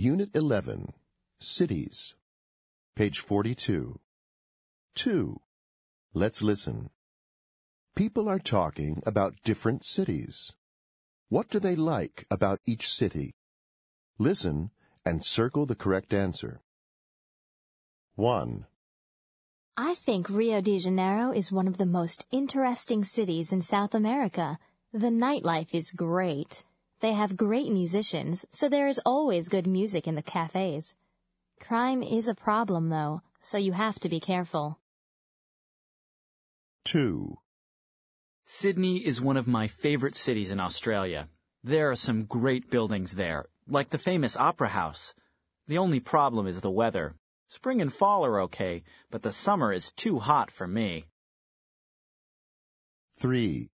Unit 11, Cities. Page 42. 2. Let's listen. People are talking about different cities. What do they like about each city? Listen and circle the correct answer. 1. I think Rio de Janeiro is one of the most interesting cities in South America. The nightlife is great. They have great musicians, so there is always good music in the cafes. Crime is a problem, though, so you have to be careful. 2. Sydney is one of my favorite cities in Australia. There are some great buildings there, like the famous Opera House. The only problem is the weather. Spring and fall are okay, but the summer is too hot for me. 3.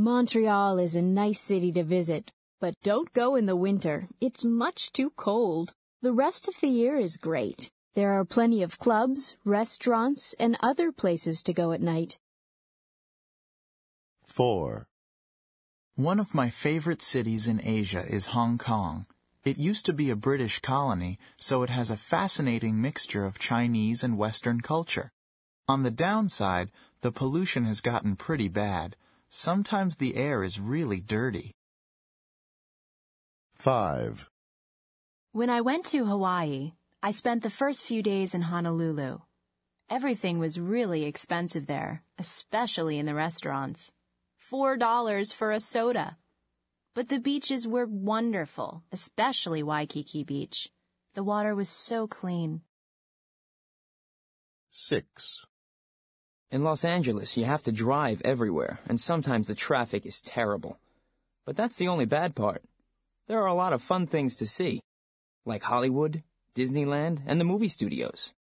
Montreal is a nice city to visit, but don't go in the winter. It's much too cold. The rest of the year is great. There are plenty of clubs, restaurants, and other places to go at night. 4. One of my favorite cities in Asia is Hong Kong. It used to be a British colony, so it has a fascinating mixture of Chinese and Western culture. On the downside, the pollution has gotten pretty bad. Sometimes the air is really dirty. 5. When I went to Hawaii, I spent the first few days in Honolulu. Everything was really expensive there, especially in the restaurants. Four dollars for a soda. But the beaches were wonderful, especially Waikiki Beach. The water was so clean. 6. In Los Angeles, you have to drive everywhere, and sometimes the traffic is terrible. But that's the only bad part. There are a lot of fun things to see, like Hollywood, Disneyland, and the movie studios.